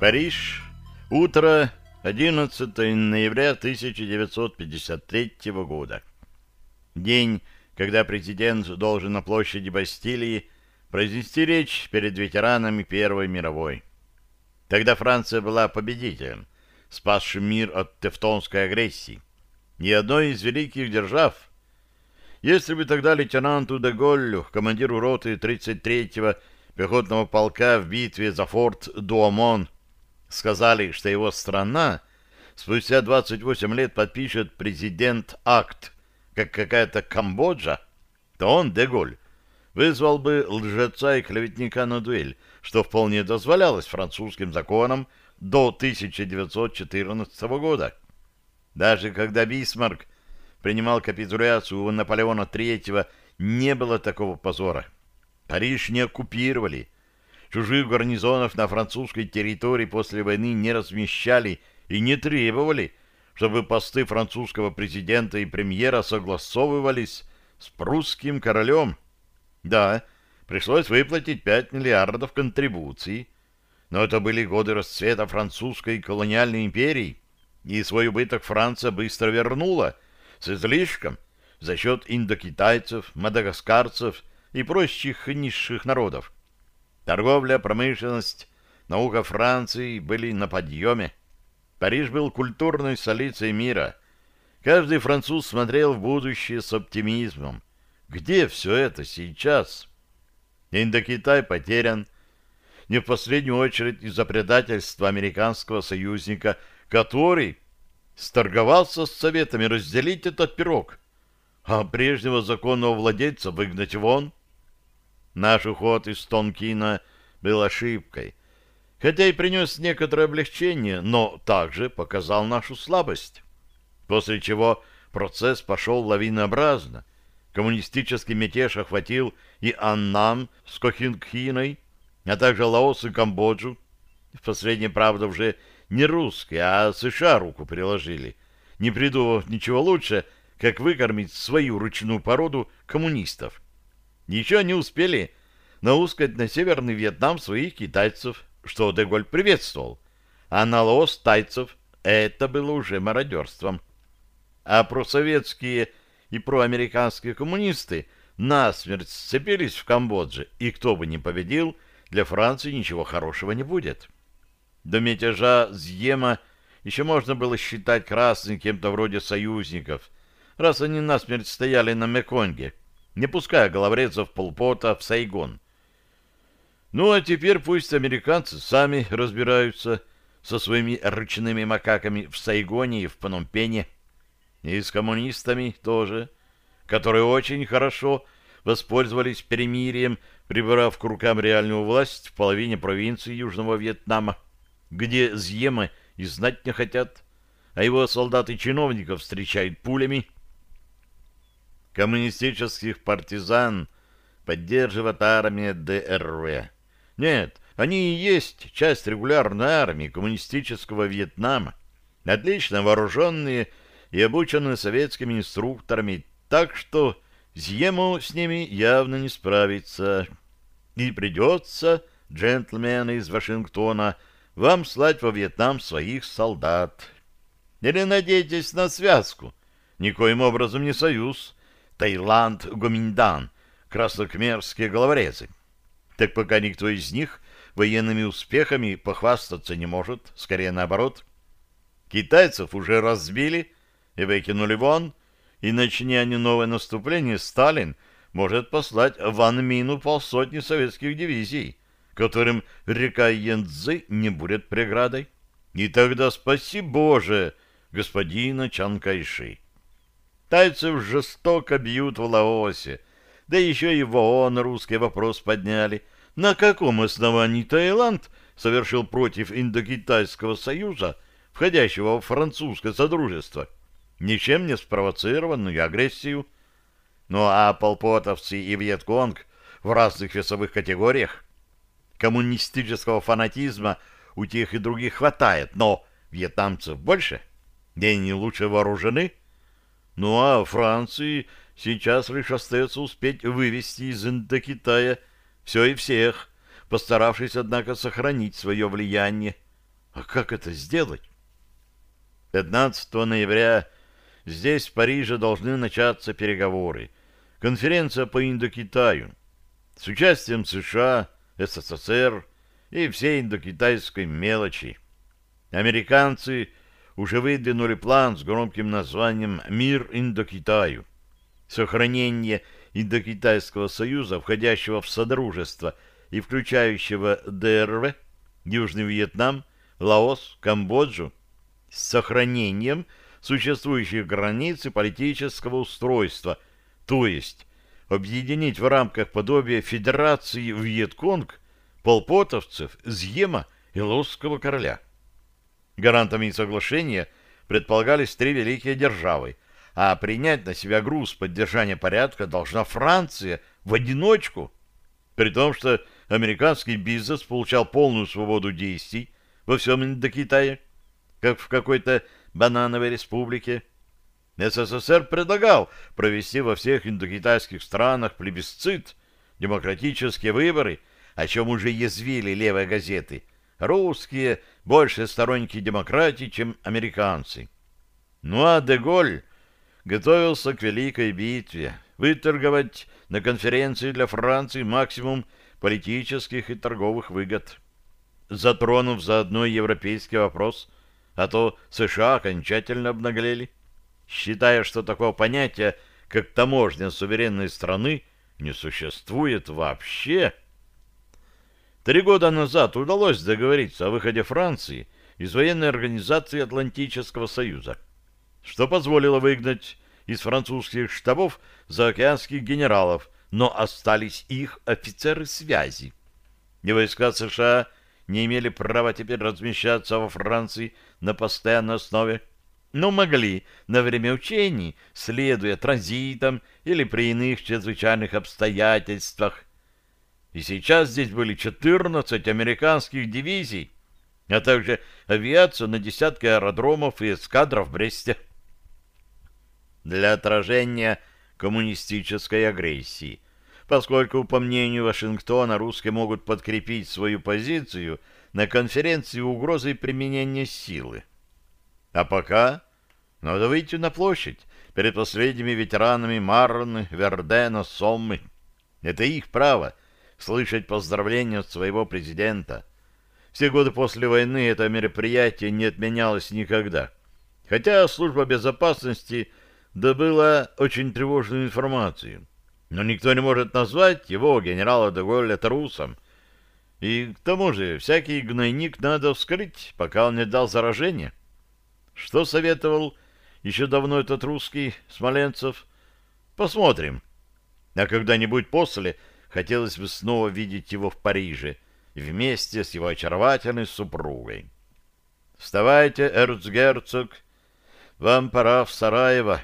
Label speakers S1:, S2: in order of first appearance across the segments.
S1: Париж. Утро 11 ноября 1953 года. День, когда президент должен на площади Бастилии произнести речь перед ветеранами Первой мировой. Тогда Франция была победителем, спасшим мир от тевтонской агрессии. Ни одной из великих держав. Если бы тогда лейтенанту де Голлю, командиру роты 33-го пехотного полка в битве за форт Дуомон, сказали, что его страна спустя 28 лет подпишет президент-акт, как какая-то Камбоджа, то он, де Голль, вызвал бы лжеца и клеветника на дуэль, что вполне дозволялось французским законам до 1914 года. Даже когда Бисмарк принимал капитуляцию у Наполеона III, не было такого позора. Париж не оккупировали, Чужих гарнизонов на французской территории после войны не размещали и не требовали, чтобы посты французского президента и премьера согласовывались с прусским королем. Да, пришлось выплатить 5 миллиардов контрибуций, но это были годы расцвета французской колониальной империи, и свой убыток Франция быстро вернула с излишком за счет индокитайцев, мадагаскарцев и прочих низших народов. Торговля, промышленность, наука Франции были на подъеме. Париж был культурной столицей мира. Каждый француз смотрел в будущее с оптимизмом. Где все это сейчас? Индокитай потерян. Не в последнюю очередь из-за предательства американского союзника, который сторговался с советами разделить этот пирог, а прежнего законного владельца выгнать вон — Наш уход из Тонкина был ошибкой, хотя и принес некоторое облегчение, но также показал нашу слабость. После чего процесс пошел лавинообразно. Коммунистический мятеж охватил и Аннам с Кохинкхиной, а также Лаос и Камбоджу. В последней, правда, уже не русские, а США руку приложили, не придумав ничего лучше, как выкормить свою ручную породу коммунистов. Еще не успели наускать на Северный Вьетнам своих китайцев, что Деголь приветствовал, а на Лаос тайцев это было уже мародерством. А просоветские и проамериканские коммунисты насмерть сцепились в Камбодже, и кто бы ни победил, для Франции ничего хорошего не будет. До мятежа Зьема еще можно было считать красным кем-то вроде союзников, раз они насмерть стояли на Меконге, не пуская головорезов Полпота в Сайгон. Ну, а теперь пусть американцы сами разбираются со своими рычными макаками в Сайгоне и в Пномпене, и с коммунистами тоже, которые очень хорошо воспользовались перемирием, прибрав к рукам реальную власть в половине провинции Южного Вьетнама, где Зьемы и знать не хотят, а его солдаты чиновников встречают пулями, коммунистических партизан поддерживает армия ДРВ. Нет, они и есть часть регулярной армии коммунистического Вьетнама, отлично вооруженные и обученные советскими инструкторами, так что Зьему с ними явно не справиться. И придется, джентльмены из Вашингтона, вам слать во Вьетнам своих солдат. Или надейтесь на связку, никоим образом не союз, Таиланд, Гоминдан, краснокмерские головорезы. Так пока никто из них военными успехами похвастаться не может, скорее наоборот. Китайцев уже разбили и выкинули вон, и начни они новое наступление, Сталин может послать в Анмину полсотни советских дивизий, которым река Янцзы не будет преградой. И тогда спаси Боже господина Чанкайши. Тайцев жестоко бьют в Лаосе, да еще и в ООН русский вопрос подняли. На каком основании Таиланд совершил против Индокитайского союза, входящего в французское содружество, ничем не спровоцированную агрессию? Ну а полпотовцы и Вьетконг в разных весовых категориях? Коммунистического фанатизма у тех и других хватает, но вьетнамцев больше, и они лучше вооружены – ну а Франции сейчас лишь остается успеть вывести из Индокитая все и всех, постаравшись, однако, сохранить свое влияние. А как это сделать? 15 ноября здесь, в Париже, должны начаться переговоры. Конференция по Индокитаю с участием США, СССР и всей индокитайской мелочи. Американцы уже выдвинули план с громким названием «Мир Индокитаю». Сохранение Индокитайского союза, входящего в Содружество и включающего ДРВ, Южный Вьетнам, Лаос, Камбоджу, с сохранением существующих границ и политического устройства, то есть объединить в рамках подобия Федерации Вьетконг полпотовцев, Зьема и Лосского короля. Гарантами соглашения предполагались три великие державы, а принять на себя груз поддержания порядка должна Франция в одиночку, при том, что американский бизнес получал полную свободу действий во всем Индокитае, как в какой-то банановой республике. СССР предлагал провести во всех индокитайских странах плебисцит, демократические выборы, о чем уже язвили левые газеты. Русские больше сторонники демократии, чем американцы. Ну а Деголь готовился к великой битве, выторговать на конференции для Франции максимум политических и торговых выгод, затронув заодно европейский вопрос, а то США окончательно обнаглели, считая, что такого понятия, как таможня суверенной страны, не существует вообще. Три года назад удалось договориться о выходе Франции из военной организации Атлантического Союза, что позволило выгнать из французских штабов заокеанских генералов, но остались их офицеры связи. И войска США не имели права теперь размещаться во Франции на постоянной основе, но могли на время учений, следуя транзитам или при иных чрезвычайных обстоятельствах, и сейчас здесь были 14 американских дивизий, а также авиация на десятки аэродромов и эскадров в Бресте. Для отражения коммунистической агрессии, поскольку, по мнению Вашингтона, русские могут подкрепить свою позицию на конференции угрозой применения силы. А пока надо выйти на площадь перед последними ветеранами Марны, Вердена, Соммы. Это их право — слышать поздравления от своего президента. Все годы после войны это мероприятие не отменялось никогда. Хотя служба безопасности добыла очень тревожную информацию. Но никто не может назвать его, генерала Деголля, трусом. И к тому же всякий гнойник надо вскрыть, пока он не дал заражение. Что советовал еще давно этот русский, Смоленцев? Посмотрим. А когда-нибудь после хотелось бы снова видеть его в Париже вместе с его очаровательной супругой. «Вставайте, эрцгерцог, вам пора в Сараево».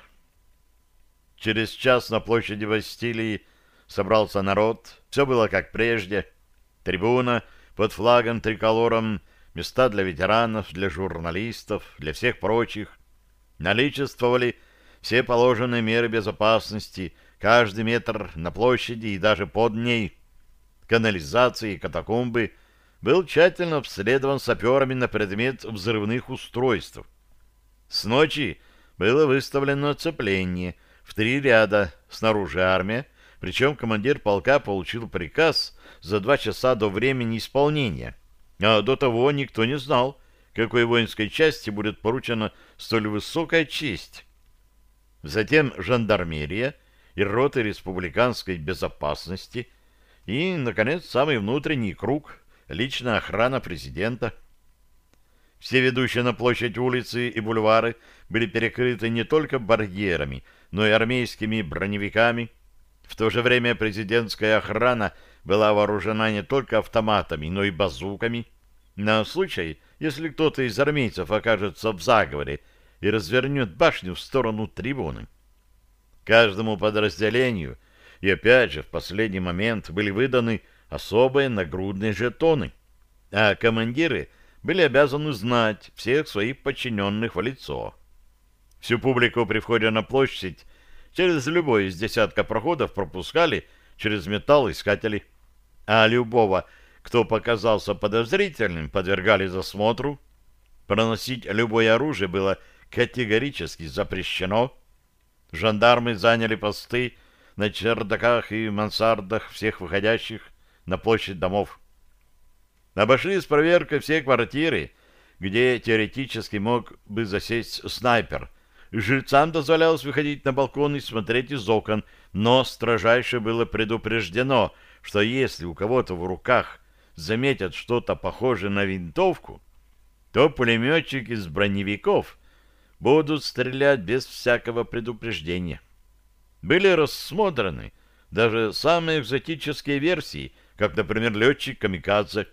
S1: Через час на площади Бастилии собрался народ, все было как прежде. Трибуна под флагом триколором, места для ветеранов, для журналистов, для всех прочих. Наличествовали все положенные меры безопасности — Каждый метр на площади и даже под ней, канализации и катакомбы, был тщательно обследован саперами на предмет взрывных устройств. С ночи было выставлено оцепление в три ряда снаружи армия, причем командир полка получил приказ за два часа до времени исполнения, а до того никто не знал, какой воинской части будет поручена столь высокая честь. Затем жандармерия и роты республиканской безопасности и, наконец, самый внутренний круг — личная охрана президента. Все ведущие на площадь улицы и бульвары были перекрыты не только барьерами, но и армейскими броневиками. В то же время президентская охрана была вооружена не только автоматами, но и базуками, на случай, если кто-то из армейцев окажется в заговоре и развернет башню в сторону трибуны. Каждому подразделению и опять же в последний момент были выданы особые нагрудные жетоны, а командиры были обязаны знать всех своих подчиненных в лицо. Всю публику при входе на площадь через любой из десятка проходов пропускали через металлоискатели, а любого, кто показался подозрительным, подвергали засмотру, Проносить любое оружие было категорически запрещено. Жандармы заняли посты на чердаках и мансардах всех выходящих на площадь домов. Обошли с проверкой все квартиры, где теоретически мог бы засесть снайпер. Жильцам дозволялось выходить на балкон и смотреть из окон, но строжайше было предупреждено, что если у кого-то в руках заметят что-то похожее на винтовку, то пулеметчики из броневиков будут стрелять без всякого предупреждения. Были рассмотрены даже самые экзотические версии, как, например, летчик-камикадзе,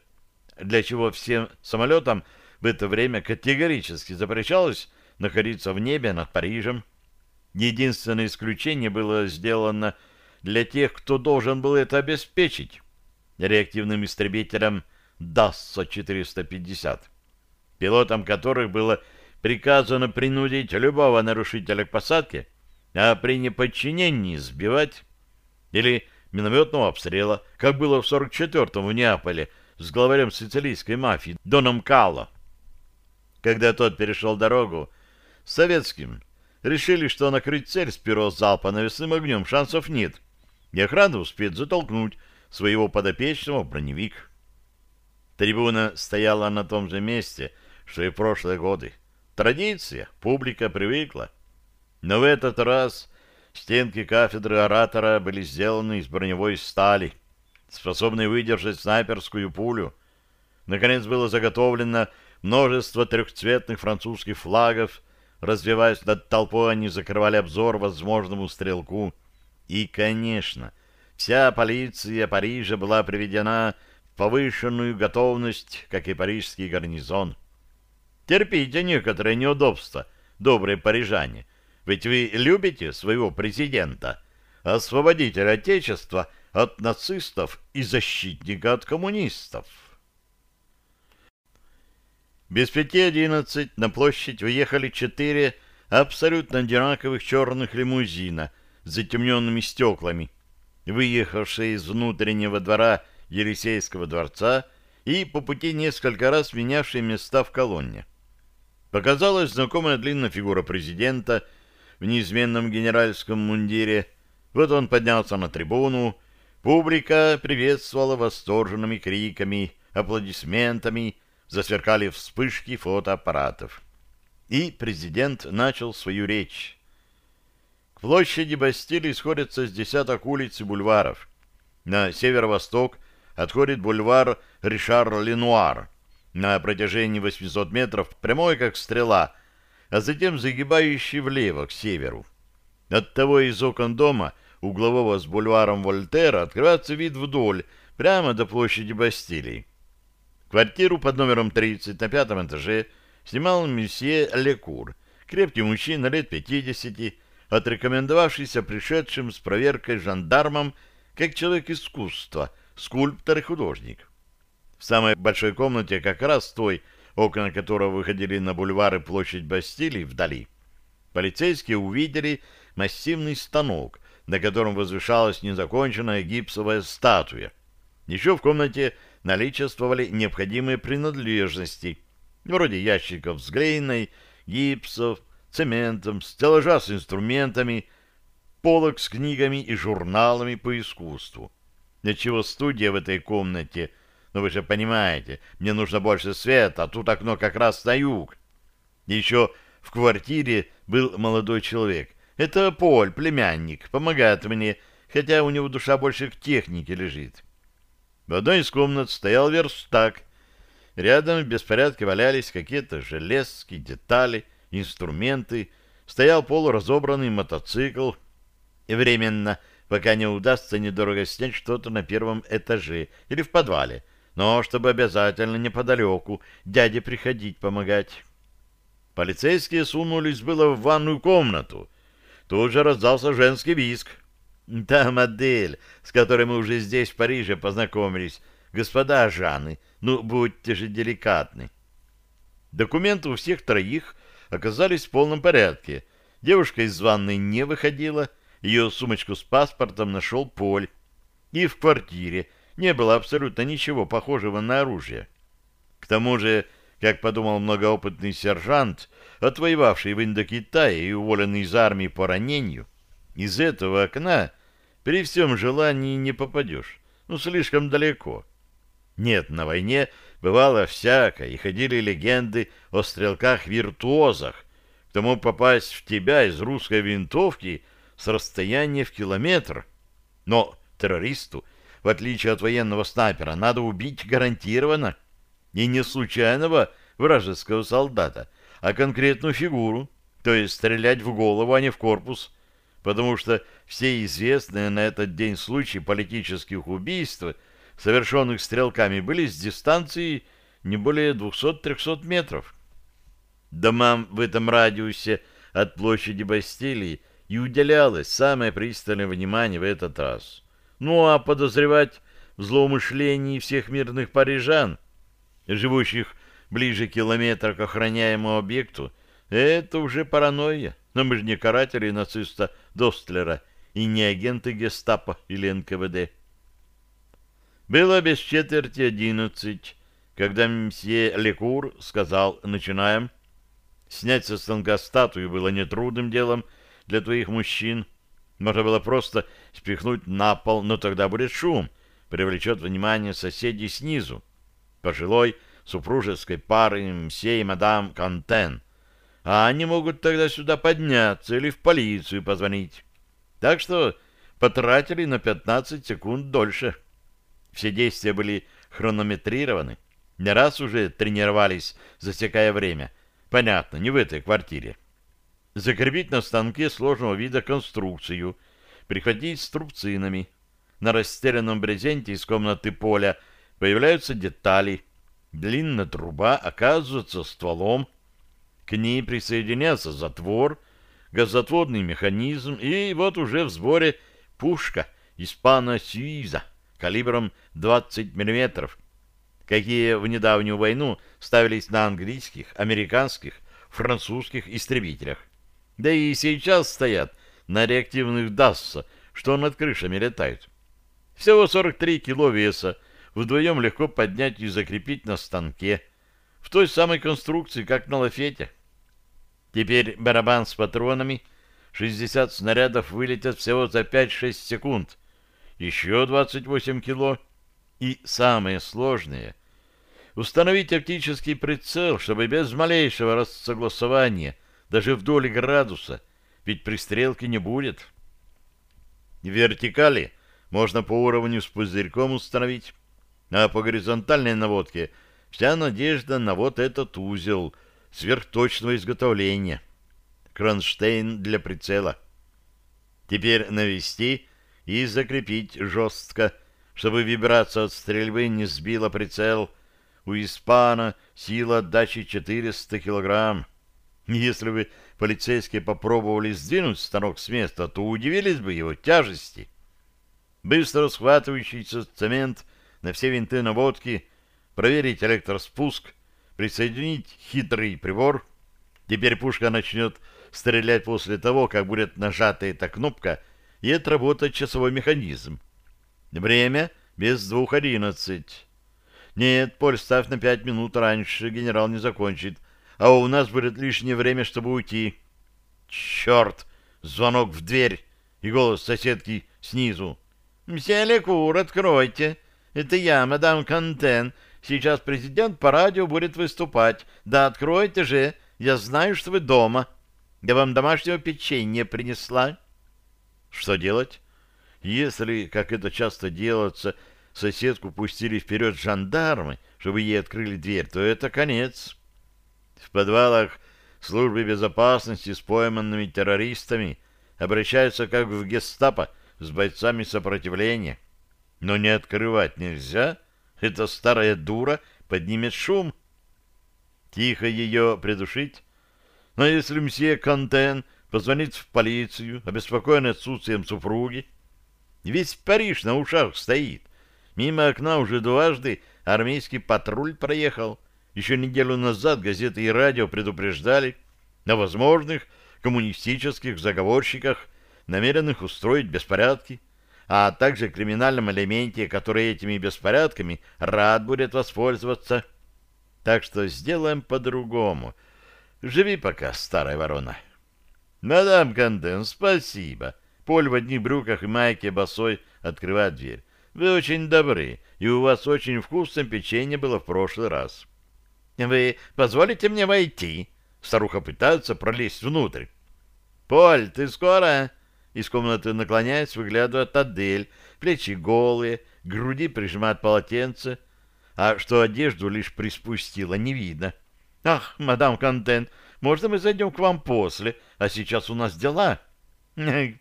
S1: для чего всем самолетам в это время категорически запрещалось находиться в небе над Парижем. Единственное исключение было сделано для тех, кто должен был это обеспечить реактивным истребителем ДАССа-450 пилотам которых было приказано принудить любого нарушителя к посадке, а при неподчинении сбивать, или минометного обстрела, как было в 44-м в Неаполе с главарем сицилийской мафии Доном Кало. Когда тот перешел дорогу, советским решили, что накрыть цель с первого залпа навесным огнем шансов нет, и охрана успеет затолкнуть своего подопечного в броневик. Трибуна стояла на том же месте, что и прошлые годы. Традиция, публика привыкла. Но в этот раз стенки кафедры оратора были сделаны из броневой стали, способной выдержать снайперскую пулю. Наконец было заготовлено множество трехцветных французских флагов, развиваясь над толпой, они закрывали обзор возможному стрелку. И, конечно, вся полиция Парижа была приведена в повышенную готовность, как и парижский гарнизон. Терпите некоторые неудобства, добрые парижане, ведь вы любите своего президента, освободителя Отечества от нацистов и защитника от коммунистов. Без пяти одиннадцать на площадь уехали четыре абсолютно одинаковых черных лимузина с затемненными стеклами, выехавшие из внутреннего двора Елисейского дворца и по пути несколько раз менявшие места в колонне. Показалась знакомая длинная фигура президента в неизменном генеральском мундире. Вот он поднялся на трибуну. Публика приветствовала восторженными криками, аплодисментами, засверкали вспышки фотоаппаратов. И президент начал свою речь. К площади Бастилии сходятся с десяток улиц и бульваров. На северо-восток отходит бульвар Ришар-Ленуар, на протяжении 800 метров прямой, как стрела, а затем загибающий влево, к северу. От того из окон дома, углового с бульваром Вольтера, открывается вид вдоль, прямо до площади Бастилии. Квартиру под номером 30 на пятом этаже снимал месье Лекур, крепкий мужчина лет 50, отрекомендовавшийся пришедшим с проверкой жандармом как человек искусства, скульптор и художник. В самой большой комнате, как раз той, окна которого выходили на бульвар и площадь Бастилии вдали, полицейские увидели массивный станок, на котором возвышалась незаконченная гипсовая статуя. Еще в комнате наличествовали необходимые принадлежности, вроде ящиков с глиной, гипсов, цементом, стеллажа с инструментами, полок с книгами и журналами по искусству. Для чего студия в этой комнате – но вы же понимаете, мне нужно больше света, а тут окно как раз на юг. Еще в квартире был молодой человек. Это Поль, племянник, помогает мне, хотя у него душа больше к технике лежит. В одной из комнат стоял верстак. Рядом в беспорядке валялись какие-то железки, детали, инструменты. Стоял полуразобранный мотоцикл. И временно, пока не удастся недорого снять что-то на первом этаже или в подвале, но чтобы обязательно неподалеку дяде приходить помогать. Полицейские сунулись было в ванную комнату. Тут же раздался женский виск. Та модель, с которой мы уже здесь, в Париже, познакомились. Господа Жаны, ну, будьте же деликатны. Документы у всех троих оказались в полном порядке. Девушка из ванной не выходила, ее сумочку с паспортом нашел Поль. И в квартире не было абсолютно ничего похожего на оружие. К тому же как подумал многоопытный сержант, отвоевавший в Индокитае и уволенный из армии по ранению, из этого окна при всем желании не попадешь. Ну, слишком далеко. Нет, на войне бывало всякое, и ходили легенды о стрелках-виртуозах, кто мог попасть в тебя из русской винтовки с расстояния в километр. Но террористу, в отличие от военного снайпера, надо убить гарантированно. И не случайного вражеского солдата, а конкретную фигуру, то есть стрелять в голову, а не в корпус, потому что все известные на этот день случаи политических убийств, совершенных стрелками, были с дистанции не более 200-300 метров. Домам в этом радиусе от площади Бастилии и уделялось самое пристальное внимание в этот раз. Ну а подозревать в злоумышлении всех мирных парижан, живущих ближе километра к охраняемому объекту, это уже паранойя. Но мы же не каратели нациста Достлера и не агенты гестапо или НКВД. Было без четверти одиннадцать, когда мсье Лекур сказал «начинаем». Снять со станка статую было нетрудным делом для твоих мужчин. Можно было просто спихнуть на пол, но тогда будет шум, привлечет внимание соседей снизу. Пожилой супружеской пары мсье и мадам Кантен — а они могут тогда сюда подняться или в полицию позвонить. Так что потратили на 15 секунд дольше. Все действия были хронометрированы. Не раз уже тренировались, засекая время. Понятно, не в этой квартире. Закрепить на станке сложного вида конструкцию, прихватить струбцинами. На расстеленном брезенте из комнаты поля появляются детали. Длинная труба оказывается стволом, к ней присоединялся затвор, газотворный механизм, и вот уже в сборе пушка испано-сюиза калибром 20 мм, какие в недавнюю войну ставились на английских, американских, французских истребителях. Да и сейчас стоят на реактивных Дасса, что над крышами летают. Всего 43 кило веса, вдвоем легко поднять и закрепить на станке, в той самой конструкции, как на лафете. Теперь барабан с патронами, 60 снарядов вылетят всего за 5-6 секунд. Еще 28 кило. И самое сложное — установить оптический прицел, чтобы без малейшего рассогласования, даже в доли градуса, ведь пристрелки не будет. Вертикали можно по уровню с пузырьком установить, а по горизонтальной наводке вся надежда на вот этот узел — сверхточного изготовления. Кронштейн для прицела. Теперь навести и закрепить жестко, чтобы вибрация от стрельбы не сбила прицел. У Испана сила отдачи 400 килограмм. Если бы полицейские попробовали сдвинуть станок с места, то удивились бы его тяжести. Быстро схватывающийся цемент на все винты наводки, проверить электроспуск — присоединить хитрый прибор. Теперь пушка начнет стрелять после того, как будет нажата эта кнопка и отработать часовой механизм. Время без двух одиннадцать. Нет, Поль, ставь на пять минут раньше, генерал не закончит, а у нас будет лишнее время, чтобы уйти. Черт! Звонок в дверь и голос соседки снизу. «Мсье Лекур, откройте. Это я, мадам Кантен. Сейчас президент по радио будет выступать. Да откройте же, я знаю, что вы дома. Я вам домашнего печенья принесла. Что делать? Если, как это часто делается, соседку пустили вперед жандармы, чтобы ей открыли дверь, то это конец. В подвалах службы безопасности с пойманными террористами обращаются как в гестапо с бойцами сопротивления. Но не открывать нельзя — эта старая дура поднимет шум. Тихо ее придушить. Но если мсье Контен позвонит в полицию, обеспокоенный отсутствием супруги, весь Париж на ушах стоит. Мимо окна уже дважды армейский патруль проехал. Еще неделю назад газеты и радио предупреждали о возможных коммунистических заговорщиках, намеренных устроить беспорядки а также криминальном элементе, который этими беспорядками рад будет воспользоваться. Так что сделаем по-другому. Живи пока, старая ворона. Мадам Канден, спасибо. Поль в одних брюках и майке босой открывает дверь. Вы очень добры, и у вас очень вкусное печенье было в прошлый раз. Вы позволите мне войти? Старуха пытается пролезть внутрь. Поль, ты скоро? Из комнаты наклоняясь, выглядывает Адель. Плечи голые, груди прижимает полотенце, а что одежду лишь приспустила, не видно. Ах, мадам Контент, можно мы зайдем к вам после, а сейчас у нас дела?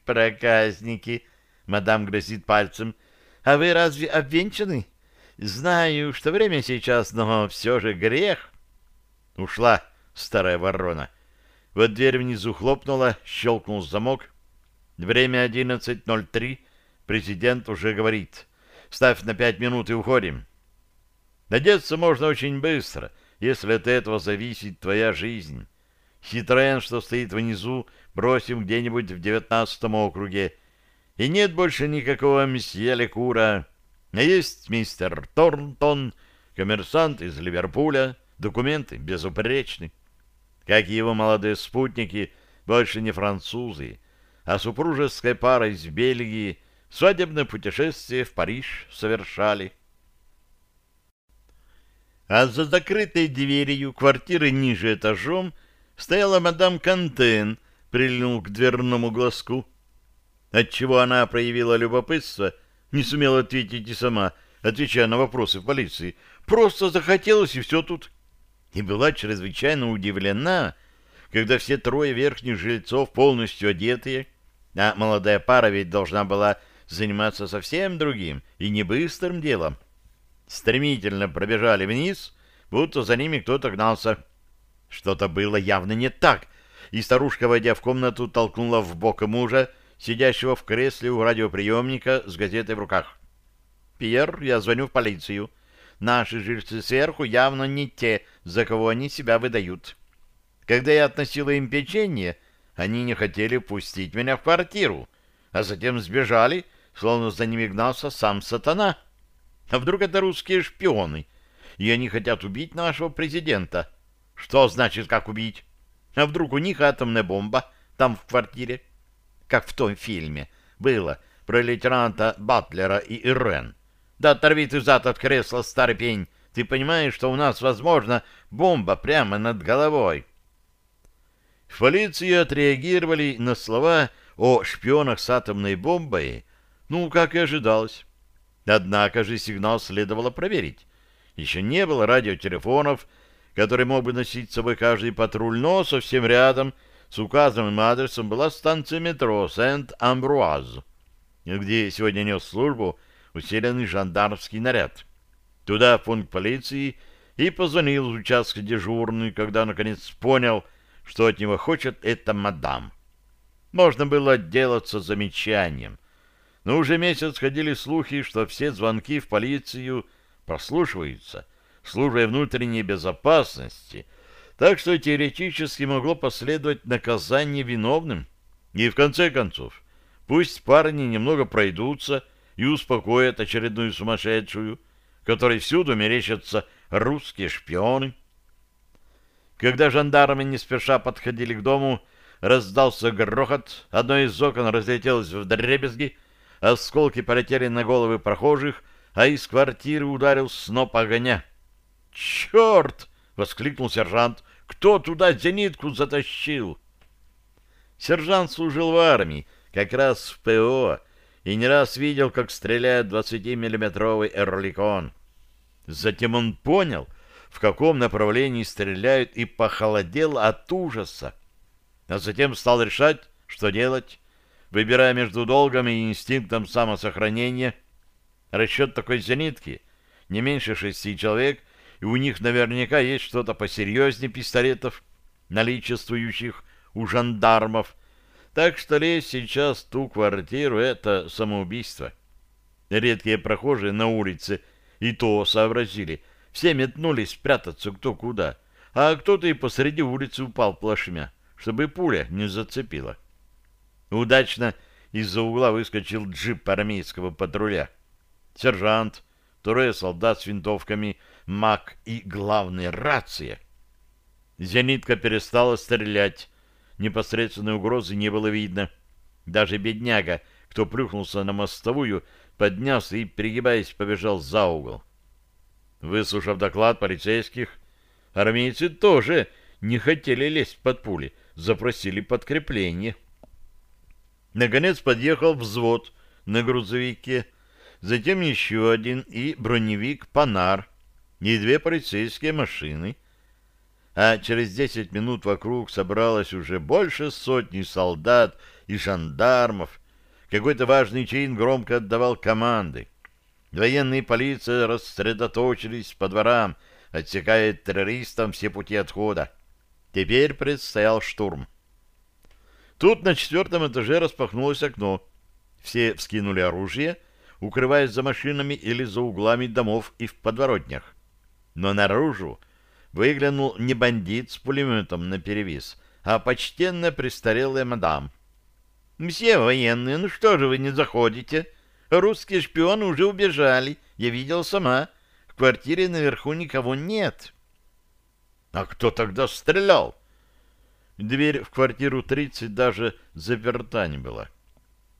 S1: Проказники, мадам грозит пальцем. А вы разве обвенчаны? Знаю, что время сейчас, но все же грех. Ушла старая ворона. Вот дверь внизу хлопнула, щелкнул замок. Время 11.03. Президент уже говорит. Ставь на пять минут и уходим. Надеться можно очень быстро, если от этого зависит твоя жизнь. Хитроен, что стоит внизу, бросим где-нибудь в девятнадцатом округе. И нет больше никакого месье Лекура. А есть мистер Торнтон, коммерсант из Ливерпуля, документы безупречны. Как и его молодые спутники, больше не французы, а супружеская пара из Бельгии свадебное путешествие в Париж совершали. А за закрытой дверью квартиры ниже этажом стояла мадам Кантен, прильнув к дверному глазку. Отчего она проявила любопытство, не сумела ответить и сама, отвечая на вопросы в полиции. Просто захотелось, и все тут. И была чрезвычайно удивлена, когда все трое верхних жильцов полностью одетые, а молодая пара ведь должна была заниматься совсем другим и не быстрым делом, стремительно пробежали вниз, будто за ними кто-то гнался. Что-то было явно не так, и старушка, войдя в комнату, толкнула в бок мужа, сидящего в кресле у радиоприемника с газетой в руках. «Пьер, я звоню в полицию. Наши жильцы сверху явно не те, за кого они себя выдают. Когда я относила им печенье, они не хотели пустить меня в квартиру, а затем сбежали, словно за ними гнался сам сатана. А вдруг это русские шпионы, и они хотят убить нашего президента? Что значит, как убить? А вдруг у них атомная бомба там в квартире? Как в том фильме было про лейтенанта Батлера и Ирен. Да оторви ты зад от кресла, старый пень. Ты понимаешь, что у нас, возможно, бомба прямо над головой? В полиции отреагировали на слова о шпионах с атомной бомбой, ну, как и ожидалось. Однако же сигнал следовало проверить. Еще не было радиотелефонов, который мог бы носить с собой каждый патруль, но совсем рядом с указанным адресом была станция метро Сент-Амбруаз, где сегодня нес службу усиленный жандармский наряд. Туда в пункт полиции и позвонил из участка дежурный, когда наконец понял, что от него хочет эта мадам. Можно было отделаться замечанием — но уже месяц ходили слухи, что все звонки в полицию прослушиваются, службой внутренней безопасности, так что теоретически могло последовать наказание виновным. И в конце концов, пусть парни немного пройдутся и успокоят очередную сумасшедшую, которой всюду мерещатся русские шпионы. Когда жандармы не спеша подходили к дому, раздался грохот, одно из окон разлетелось в дребезги, Осколки полетели на головы прохожих, а из квартиры ударил сноп огня. «Черт!» — воскликнул сержант. «Кто туда зенитку затащил?» Сержант служил в армии, как раз в ПО, и не раз видел, как стреляет 20-миллиметровый «Эрликон». Затем он понял, в каком направлении стреляют, и похолодел от ужаса. А затем стал решать, что делать выбирая между долгом и инстинктом самосохранения. Расчет такой зенитки — не меньше шести человек, и у них наверняка есть что-то посерьезнее пистолетов, наличествующих у жандармов. Так что лезть сейчас в ту квартиру — это самоубийство. Редкие прохожие на улице и то сообразили. Все метнулись спрятаться кто куда, а кто-то и посреди улицы упал плашмя, чтобы пуля не зацепила. Удачно из-за угла выскочил джип армейского патруля. Сержант, трое солдат с винтовками, маг и, главная рация. Зенитка перестала стрелять. Непосредственной угрозы не было видно. Даже бедняга, кто плюхнулся на мостовую, поднялся и, перегибаясь, побежал за угол. Выслушав доклад полицейских, армейцы тоже не хотели лезть под пули, запросили подкрепление. Наконец подъехал взвод на грузовике, затем еще один и броневик «Панар», и две полицейские машины. А через десять минут вокруг собралось уже больше сотни солдат и жандармов, какой-то важный чин громко отдавал команды. Военные полиция рассредоточились по дворам, отсекая террористам все пути отхода. Теперь предстоял штурм. Тут на четвертом этаже распахнулось окно. Все вскинули оружие, укрываясь за машинами или за углами домов и в подворотнях. Но наружу выглянул не бандит с пулеметом наперевес, а почтенно престарелая мадам — «Мсье военные, ну что же вы не заходите? Русские шпионы уже убежали, я видел сама. В квартире наверху никого нет». «А кто тогда стрелял?» Дверь в квартиру 30 даже заперта не была.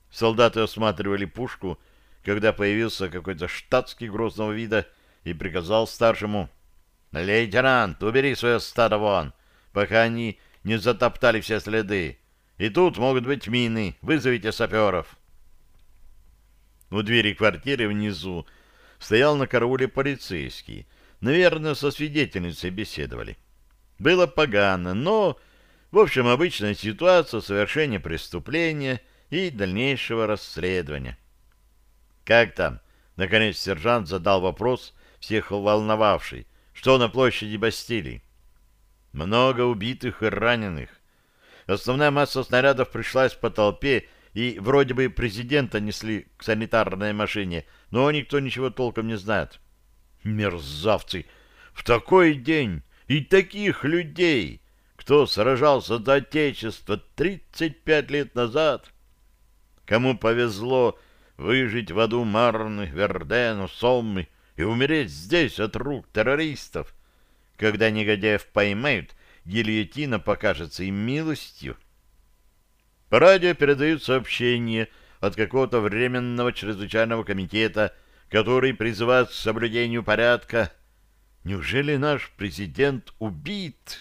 S1: Солдаты осматривали пушку, когда появился какой-то штатский грозного вида и приказал старшему «Лейтенант, убери свое стадо вон, пока они не затоптали все следы. И тут могут быть мины. Вызовите саперов. У двери квартиры внизу стоял на карауле полицейский. Наверное, со свидетельницей беседовали. Было погано, но, в общем, обычная ситуация совершения преступления и дальнейшего расследования. «Как там?» — наконец сержант задал вопрос, всех волновавший. «Что на площади Бастилии?» «Много убитых и раненых. Основная масса снарядов пришлась по толпе, и вроде бы президента несли к санитарной машине, но никто ничего толком не знает. Мерзавцы! В такой день и таких людей, кто сражался за Отечество 35 лет назад. Кому повезло выжить в аду Марны, Вердену, Соммы и умереть здесь от рук террористов, когда негодяев поймают гильотина покажется им милостью. По радио передают сообщение от какого-то временного чрезвычайного комитета, который призывает к соблюдению порядка. Неужели наш президент убит?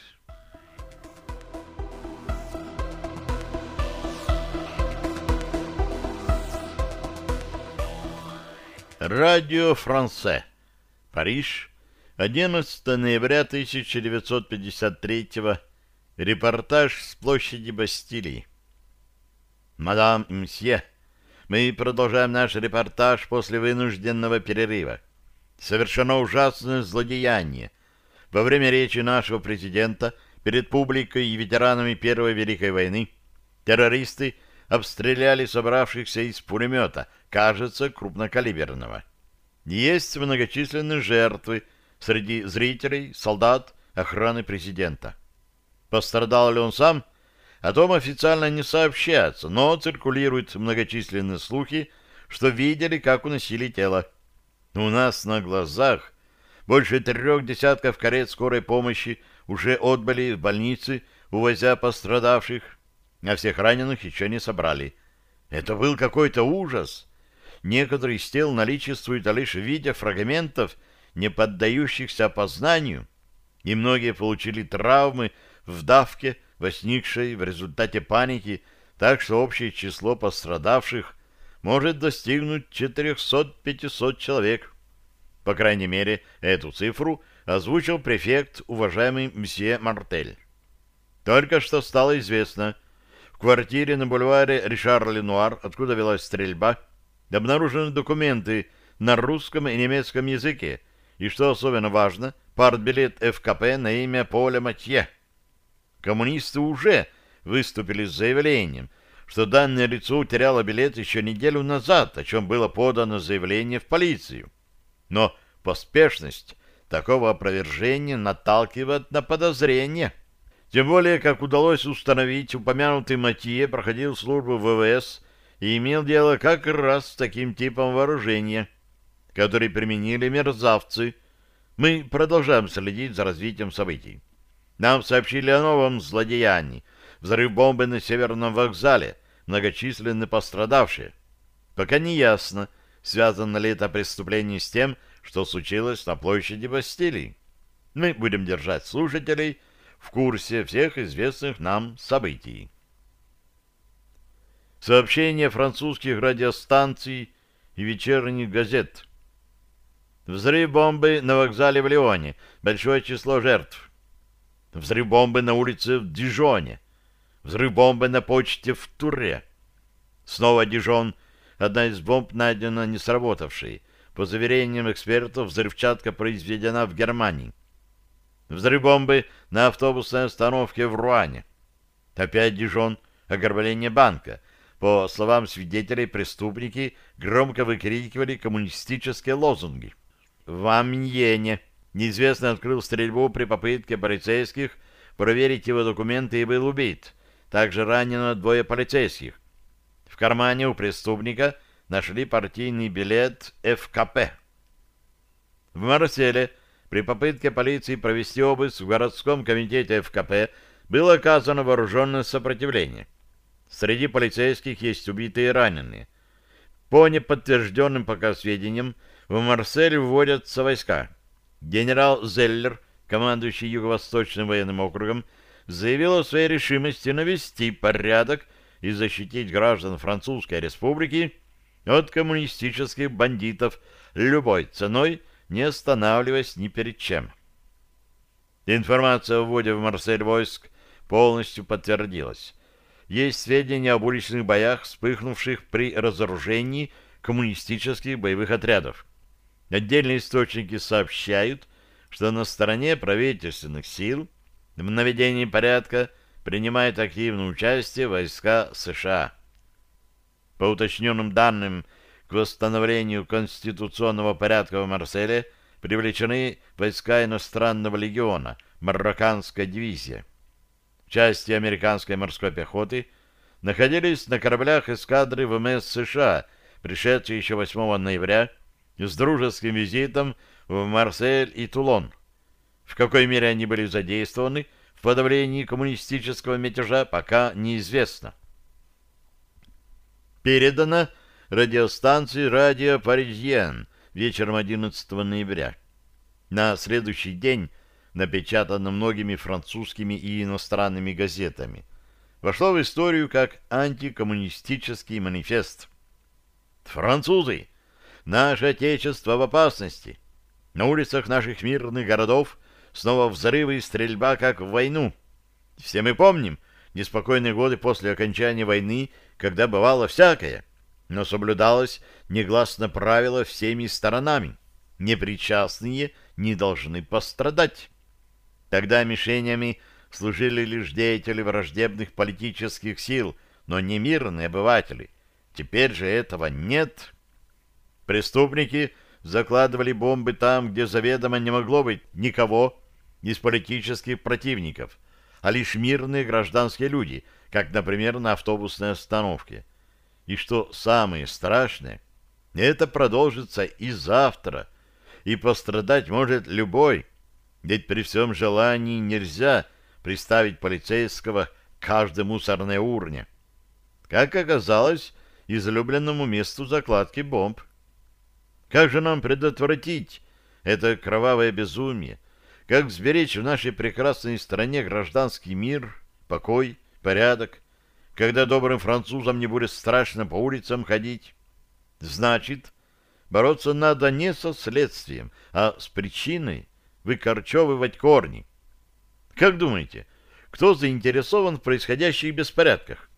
S1: Радио Франце. Париж, 11 ноября 1953 Репортаж с площади Бастилии. Мадам и мсье, мы продолжаем наш репортаж после вынужденного перерыва. Совершено ужасное злодеяние. Во время речи нашего президента перед публикой и ветеранами Первой Великой войны террористы обстреляли собравшихся из пулемета, кажется, крупнокалиберного. Есть многочисленные жертвы, среди зрителей, солдат, охраны президента. Пострадал ли он сам, о том официально не сообщается, но циркулируют многочисленные слухи, что видели, как уносили тело. У нас на глазах больше трех десятков карет скорой помощи уже отбыли в больницы, увозя пострадавших, а всех раненых еще не собрали. Это был какой-то ужас. Некоторые из тел наличествуют лишь в виде фрагментов не поддающихся опознанию, и многие получили травмы в давке, возникшей в результате паники, так что общее число пострадавших может достигнуть 400-500 человек. По крайней мере, эту цифру озвучил префект уважаемый мсье Мартель. Только что стало известно, квартире на бульваре Ришар-Ленуар, откуда велась стрельба, обнаружены документы на русском и немецком языке, и, что особенно важно, партбилет ФКП на имя Поля Матье. Коммунисты уже выступили с заявлением, что данное лицо утеряло билет еще неделю назад, о чем было подано заявление в полицию. Но поспешность такого опровержения наталкивает на подозрение. Тем более, как удалось установить, упомянутый Матье проходил службу в ВВС и имел дело как раз с таким типом вооружения — который применили мерзавцы. Мы продолжаем следить за развитием событий. Нам сообщили о новом злодеянии. Взрыв бомбы на Северном вокзале, многочисленные пострадавшие. Пока не ясно, связано ли это преступление с тем, что случилось на площади Бастилии. Мы будем держать слушателей в курсе всех известных нам событий. Сообщение французских радиостанций и вечерних газет. Взрыв бомбы на вокзале в Лионе. Большое число жертв. Взрыв бомбы на улице в Дижоне. Взрыв бомбы на почте в Туре. Снова Дижон. Одна из бомб найдена не сработавшей. По заверениям экспертов, взрывчатка произведена в Германии. Взрыв бомбы на автобусной остановке в Руане. Опять Дижон. Ограбление банка. По словам свидетелей, преступники громко выкрикивали коммунистические лозунги. В Амьене неизвестный открыл стрельбу при попытке полицейских проверить его документы и был убит. Также ранено двое полицейских. В кармане у преступника нашли партийный билет ФКП. В Марселе при попытке полиции провести обыск в городском комитете ФКП было оказано вооруженное сопротивление. Среди полицейских есть убитые и раненые. По неподтвержденным пока сведениям, в Марсель вводятся войска. Генерал Зеллер, командующий Юго-Восточным военным округом, заявил о своей решимости навести порядок и защитить граждан Французской республики от коммунистических бандитов любой ценой, не останавливаясь ни перед чем. Информация о вводе в Марсель войск полностью подтвердилась есть сведения об уличных боях, вспыхнувших при разоружении коммунистических боевых отрядов. Отдельные источники сообщают, что на стороне правительственных сил в наведении порядка принимают активное участие войска США. По уточненным данным, к восстановлению конституционного порядка в Марселе привлечены войска иностранного легиона, марокканская дивизия части американской морской пехоты находились на кораблях эскадры ВМС США, пришедшие еще 8 ноября с дружеским визитом в Марсель и Тулон. В какой мере они были задействованы в подавлении коммунистического мятежа, пока неизвестно. Передано радиостанции «Радио Парижьен» вечером 11 ноября. На следующий день напечатано многими французскими и иностранными газетами, вошло в историю как антикоммунистический манифест. Французы! Наше Отечество в опасности! На улицах наших мирных городов снова взрывы и стрельба, как в войну. Все мы помним неспокойные годы после окончания войны, когда бывало всякое, но соблюдалось негласно правило всеми сторонами. Непричастные не должны пострадать. Тогда мишенями служили лишь деятели враждебных политических сил, но не мирные обыватели. Теперь же этого нет. Преступники закладывали бомбы там, где заведомо не могло быть никого из политических противников, а лишь мирные гражданские люди, как, например, на автобусной остановке. И что самое страшное, это продолжится и завтра, и пострадать может любой, ведь при всем желании нельзя приставить полицейского к каждой мусорной урне. Как оказалось, излюбленному месту закладки бомб. Как же нам предотвратить это кровавое безумие? Как сберечь в нашей прекрасной стране гражданский мир, покой, порядок, когда добрым французам не будет страшно по улицам ходить? Значит, бороться надо не со следствием, а с причиной, выкорчевывать корни. Как думаете, кто заинтересован в происходящих беспорядках?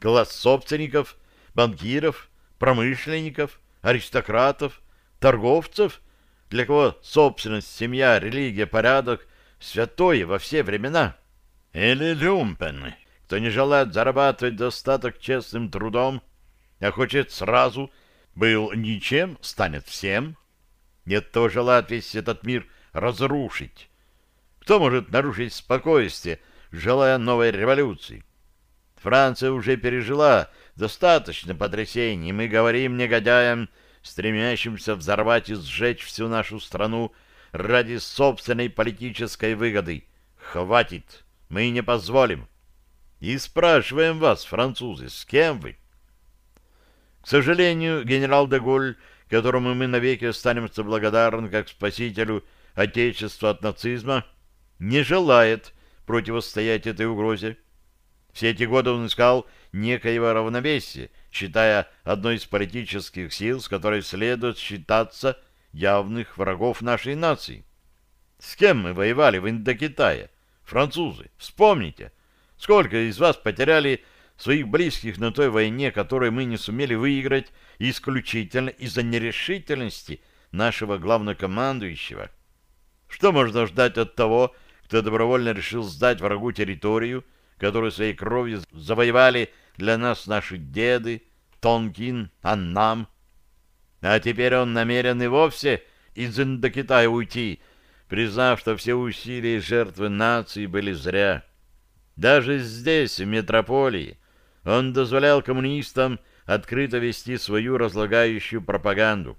S1: Класс собственников, банкиров, промышленников, аристократов, торговцев, для кого собственность, семья, религия, порядок — святое во все времена? Или люмпены, кто не желает зарабатывать достаток честным трудом, а хочет сразу был ничем, станет всем? Нет, кто желает весь этот мир — разрушить. Кто может нарушить спокойствие, желая новой революции? Франция уже пережила достаточно потрясений. Мы говорим негодяям, стремящимся взорвать и сжечь всю нашу страну, ради собственной политической выгоды. Хватит, мы не позволим. И спрашиваем вас, французы, с кем вы? К сожалению, генерал де Голь, которому мы навеки останемся благодарны как спасителю Отечества от нацизма, не желает противостоять этой угрозе. Все эти годы он искал некоего равновесия, считая одной из политических сил, с которой следует считаться явных врагов нашей нации. С кем мы воевали в Индокитае? Французы. Вспомните, сколько из вас потеряли своих близких на той войне, которой мы не сумели выиграть исключительно из-за нерешительности нашего главнокомандующего. Что можно ждать от того, кто добровольно решил сдать врагу территорию, которую своей кровью завоевали для нас наши деды, Тонкин, Аннам? А теперь он намерен и вовсе из Индокитая уйти, признав, что все усилия и жертвы нации были зря. Даже здесь, в метрополии, он дозволял коммунистам открыто вести свою разлагающую пропаганду.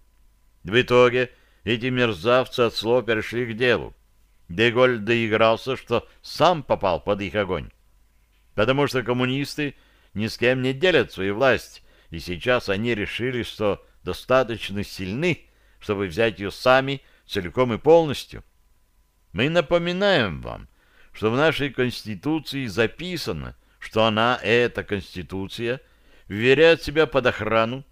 S1: В итоге эти мерзавцы от слов перешли к делу. Деголь доигрался, что сам попал под их огонь. Потому что коммунисты ни с кем не делят свою власть, и сейчас они решили, что достаточно сильны, чтобы взять ее сами целиком и полностью. Мы напоминаем вам, что в нашей Конституции записано, что она, эта Конституция, вверяет себя под охрану,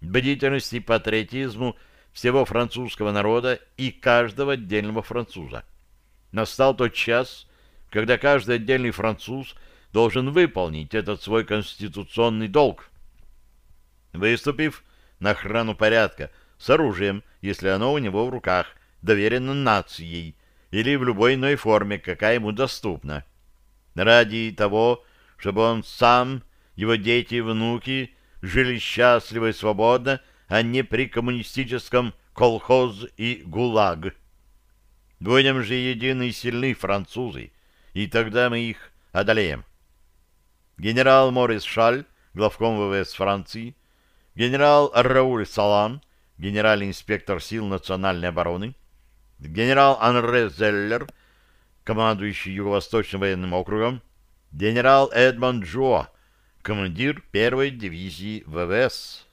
S1: бдительности и патриотизму всего французского народа и каждого отдельного француза. Настал тот час, когда каждый отдельный француз должен выполнить этот свой конституционный долг. Выступив на охрану порядка с оружием, если оно у него в руках, доверено нацией или в любой иной форме, какая ему доступна. Ради того, чтобы он сам, его дети и внуки жили счастливо и свободно, а не при коммунистическом колхоз и гулаг. Будем же едины и сильны французы, и тогда мы их одолеем. Генерал Морис Шаль, главком ВВС Франции, генерал Рауль Салан, генеральный инспектор сил национальной обороны, генерал Анре Зеллер, командующий Юго-Восточным военным округом, генерал Эдмонд Джо, командир первой дивизии ВВС.